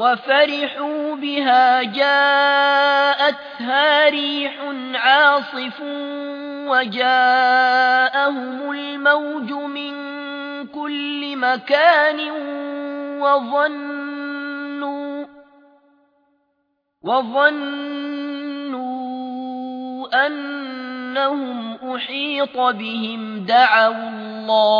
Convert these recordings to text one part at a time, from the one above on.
وفرحوا بها جاءتها ريح عاصف وجاءهم الموج من كل مكان وظنوا وظنوا أنهم أحيط بهم دعوا الله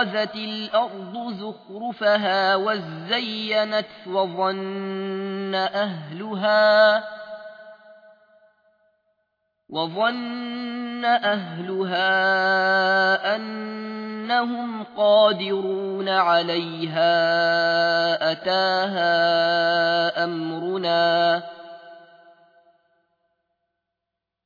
أخذت الأرض زخرفها وزينت وظن أهلها وظن أهلها أنهم قادرون عليها أتاها أمرنا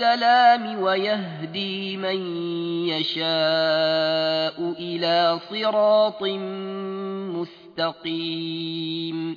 السلام ويهدي من يشاء إلى صراط مستقيم.